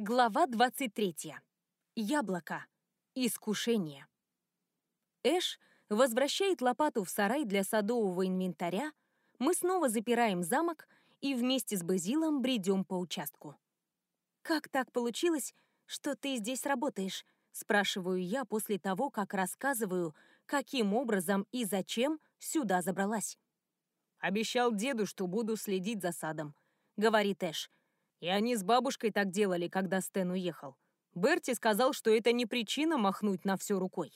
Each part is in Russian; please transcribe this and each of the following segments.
Глава 23. Яблоко. Искушение. Эш возвращает лопату в сарай для садового инвентаря, мы снова запираем замок и вместе с Базилом бредем по участку. «Как так получилось, что ты здесь работаешь?» — спрашиваю я после того, как рассказываю, каким образом и зачем сюда забралась. «Обещал деду, что буду следить за садом», — говорит Эш. И они с бабушкой так делали, когда Стэн уехал. Берти сказал, что это не причина махнуть на все рукой.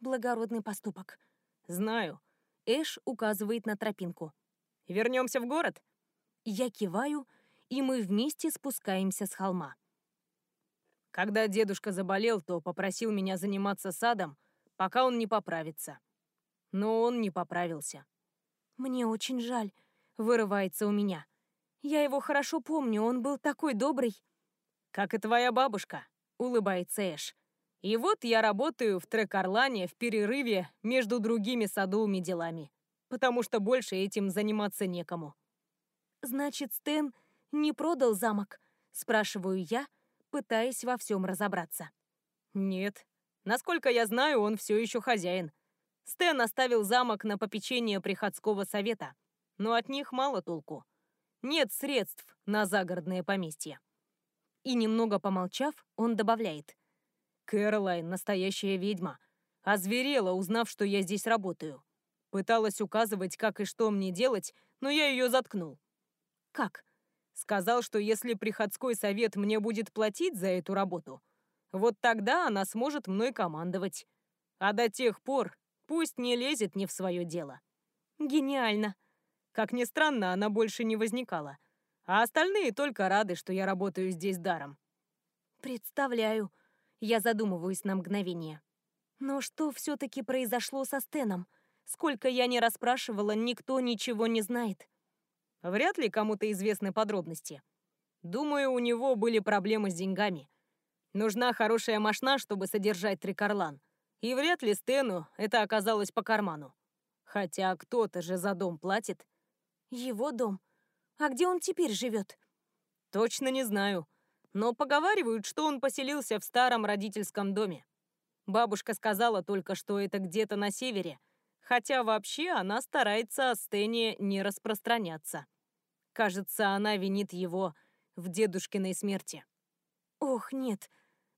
Благородный поступок. Знаю. Эш указывает на тропинку. Вернемся в город? Я киваю, и мы вместе спускаемся с холма. Когда дедушка заболел, то попросил меня заниматься садом, пока он не поправится. Но он не поправился. Мне очень жаль, вырывается у меня. Я его хорошо помню, он был такой добрый. Как и твоя бабушка, улыбается Эш. И вот я работаю в Трек-Орлане в перерыве между другими садовыми делами, потому что больше этим заниматься некому. Значит, Стэн не продал замок? Спрашиваю я, пытаясь во всем разобраться. Нет. Насколько я знаю, он все еще хозяин. Стэн оставил замок на попечение приходского совета, но от них мало толку нет средств на загородное поместье. И немного помолчав, он добавляет. Кэролайн — настоящая ведьма. Озверела, узнав, что я здесь работаю. Пыталась указывать, как и что мне делать, но я ее заткнул. Как? Сказал, что если приходской совет мне будет платить за эту работу, вот тогда она сможет мной командовать. А до тех пор пусть не лезет не в свое дело. Гениально. Как ни странно, она больше не возникала. А остальные только рады, что я работаю здесь даром. Представляю. Я задумываюсь на мгновение. Но что все-таки произошло со Стеном? Сколько я не расспрашивала, никто ничего не знает. Вряд ли кому-то известны подробности. Думаю, у него были проблемы с деньгами. Нужна хорошая машина, чтобы содержать Трикарлан. И вряд ли Стену это оказалось по карману. Хотя кто-то же за дом платит. Его дом? А где он теперь живет? Точно не знаю. Но поговаривают, что он поселился в старом родительском доме. Бабушка сказала только, что это где-то на севере, хотя вообще она старается о Стэне не распространяться. Кажется, она винит его в дедушкиной смерти. Ох, нет,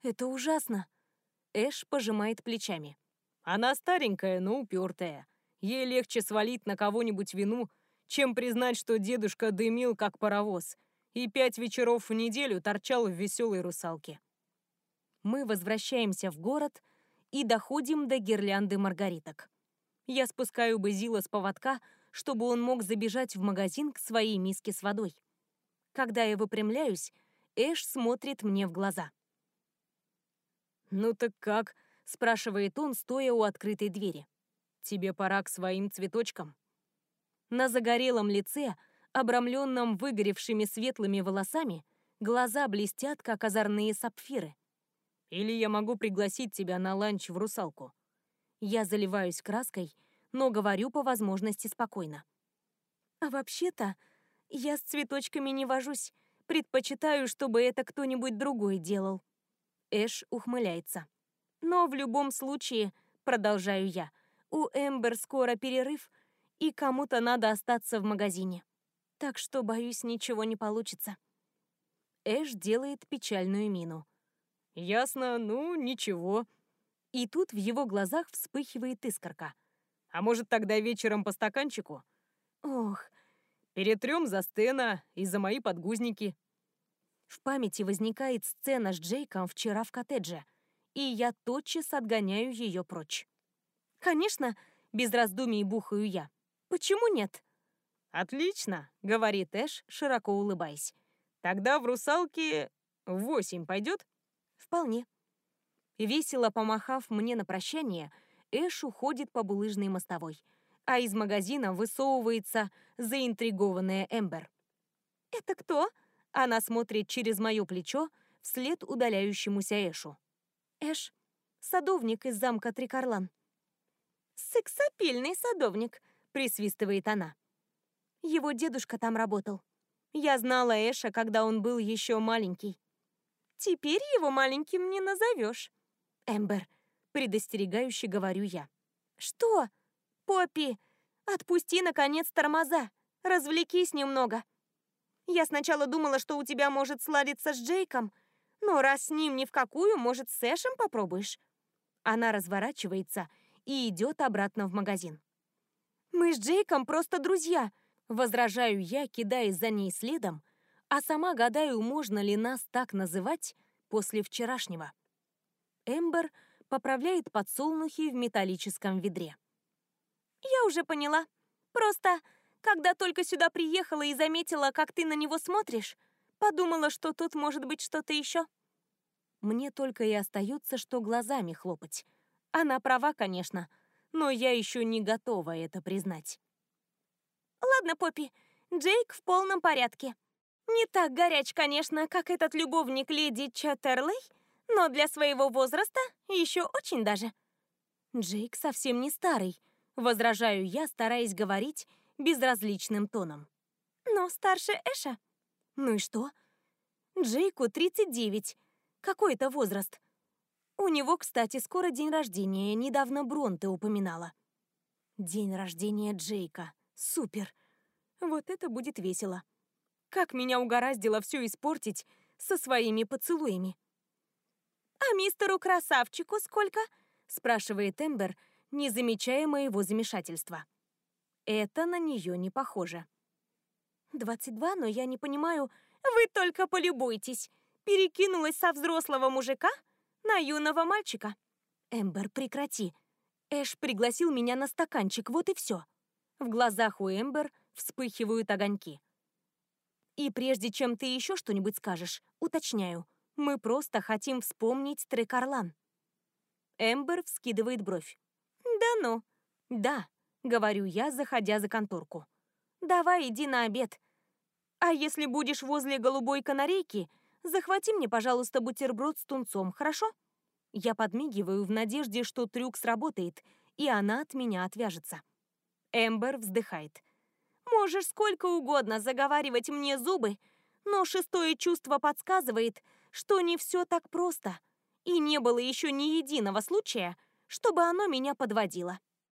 это ужасно. Эш пожимает плечами. Она старенькая, но упертая. Ей легче свалить на кого-нибудь вину, чем признать, что дедушка дымил, как паровоз, и пять вечеров в неделю торчал в веселой русалке. Мы возвращаемся в город и доходим до гирлянды маргариток. Я спускаю Базила с поводка, чтобы он мог забежать в магазин к своей миске с водой. Когда я выпрямляюсь, Эш смотрит мне в глаза. «Ну так как?» — спрашивает он, стоя у открытой двери. «Тебе пора к своим цветочкам». На загорелом лице, обрамленном выгоревшими светлыми волосами, глаза блестят, как озорные сапфиры. «Или я могу пригласить тебя на ланч в русалку». Я заливаюсь краской, но говорю по возможности спокойно. «А вообще-то, я с цветочками не вожусь. Предпочитаю, чтобы это кто-нибудь другой делал». Эш ухмыляется. «Но в любом случае, продолжаю я, у Эмбер скоро перерыв, и кому-то надо остаться в магазине. Так что, боюсь, ничего не получится. Эш делает печальную мину. «Ясно, ну, ничего». И тут в его глазах вспыхивает искорка. «А может, тогда вечером по стаканчику?» «Ох». «Перетрем за Стена и за мои подгузники». В памяти возникает сцена с Джейком вчера в коттедже, и я тотчас отгоняю ее прочь. «Конечно», — без раздумий бухаю я. Почему нет? Отлично, говорит Эш, широко улыбаясь. Тогда в русалке восемь пойдет? Вполне. Весело помахав мне на прощание, Эш уходит по булыжной мостовой, а из магазина высовывается заинтригованная Эмбер. «Это кто?» Она смотрит через мое плечо вслед удаляющемуся Эшу. «Эш, садовник из замка Трикарлан». «Сексапильный садовник», присвистывает она. Его дедушка там работал. Я знала Эша, когда он был еще маленький. Теперь его маленьким не назовешь. Эмбер, предостерегающе говорю я. Что? Поппи, отпусти, наконец, тормоза. Развлекись немного. Я сначала думала, что у тебя может сладиться с Джейком, но раз с ним ни в какую, может, с Эшем попробуешь? Она разворачивается и идет обратно в магазин. Мы с Джейком просто друзья, возражаю я, кидаясь за ней следом, а сама гадаю, можно ли нас так называть после вчерашнего. Эмбер поправляет подсолнухи в металлическом ведре. Я уже поняла. Просто, когда только сюда приехала и заметила, как ты на него смотришь, подумала, что тут может быть что-то еще. Мне только и остается, что глазами хлопать. Она права, конечно, но я еще не готова это признать. Ладно, Поппи, Джейк в полном порядке. Не так горяч, конечно, как этот любовник леди Чаттерлей, но для своего возраста еще очень даже. Джейк совсем не старый, возражаю я, стараясь говорить безразличным тоном. Но старше Эша. Ну и что? Джейку 39. Какой это возраст? У него, кстати, скоро день рождения, недавно Бронте упоминала. День рождения Джейка. Супер. Вот это будет весело. Как меня угораздило все испортить со своими поцелуями. «А мистеру красавчику сколько?» — спрашивает Эмбер, не замечая моего замешательства. Это на нее не похоже. «Двадцать два, но я не понимаю...» «Вы только полюбуйтесь! Перекинулась со взрослого мужика на юного мальчика!» «Эмбер, прекрати! Эш пригласил меня на стаканчик, вот и все!» В глазах у Эмбер вспыхивают огоньки. «И прежде чем ты еще что-нибудь скажешь, уточняю, мы просто хотим вспомнить трек «Орлан». Эмбер вскидывает бровь. «Да ну?» «Да», — говорю я, заходя за конторку. «Давай иди на обед. А если будешь возле голубой канарейки, захвати мне, пожалуйста, бутерброд с тунцом, хорошо?» Я подмигиваю в надежде, что трюк сработает, и она от меня отвяжется. Эмбер вздыхает. «Можешь сколько угодно заговаривать мне зубы, но шестое чувство подсказывает, что не все так просто, и не было еще ни единого случая, чтобы оно меня подводило.